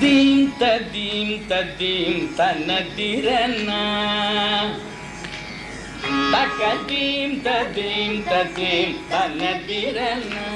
Theme தீம் தீம் தன்னதிரனா தக்க தீம் தீம் தீம் தன்னதிரனா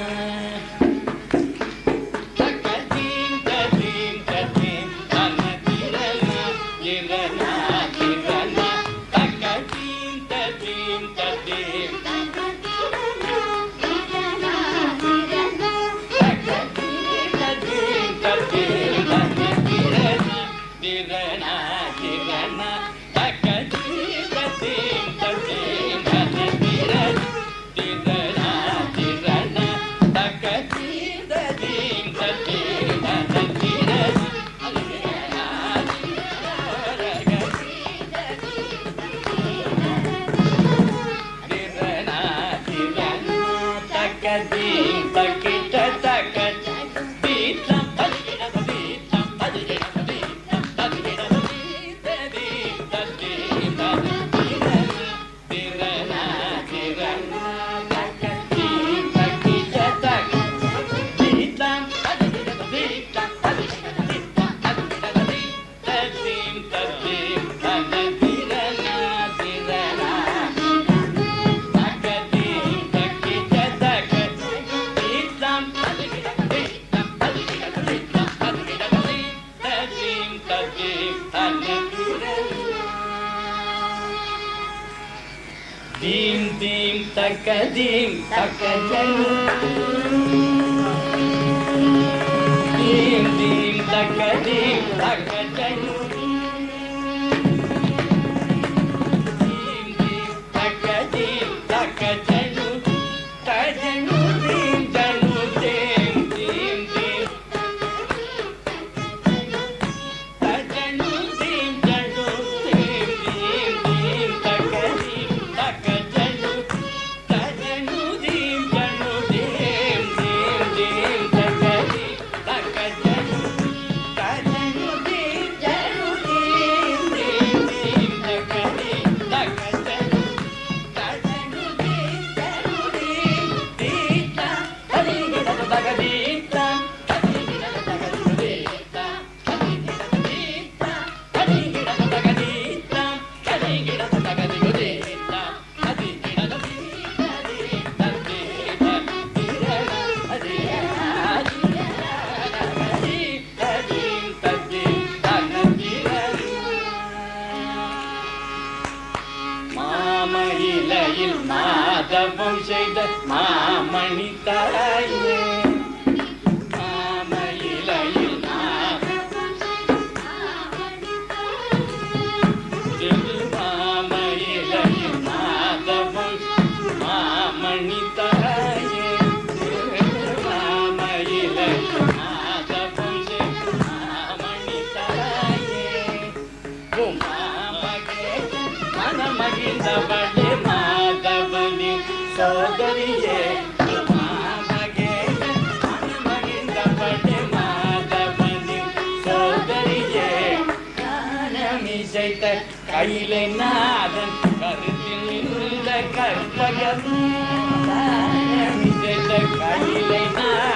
Dim dim taka dim taka janu Dim dim taka dim taka janu மாமயிலையில் மாதவம் செய்த மாமணி தாயே. ಸೋದರಿಯೇ கையில நாதன் கருத்தில் உள்ள கற்பகம் கையில நாதன்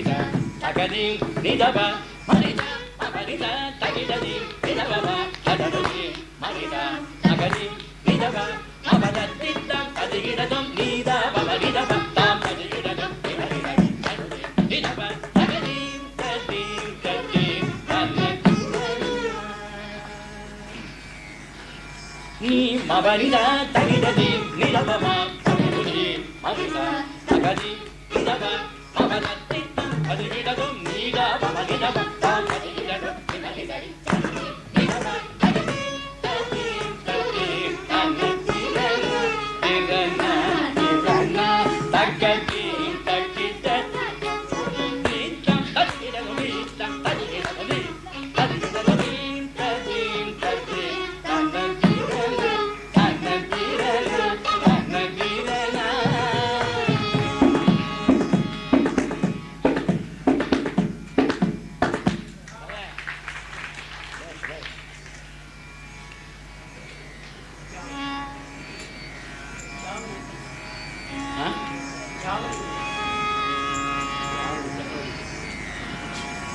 మరిద తగది నిదవ మరిద మరిద తగిదది నిదవ తగదది మరిద తగది నిదవ అవదత్తిద్ద తదిగిడదం నీదవ మరిదవ తాం తదిగిడదం నిదవ నిదవ తగది తది తది నీ మవరిద తగిదది నిదవ మరిద తగది నిదవ அது விடதோ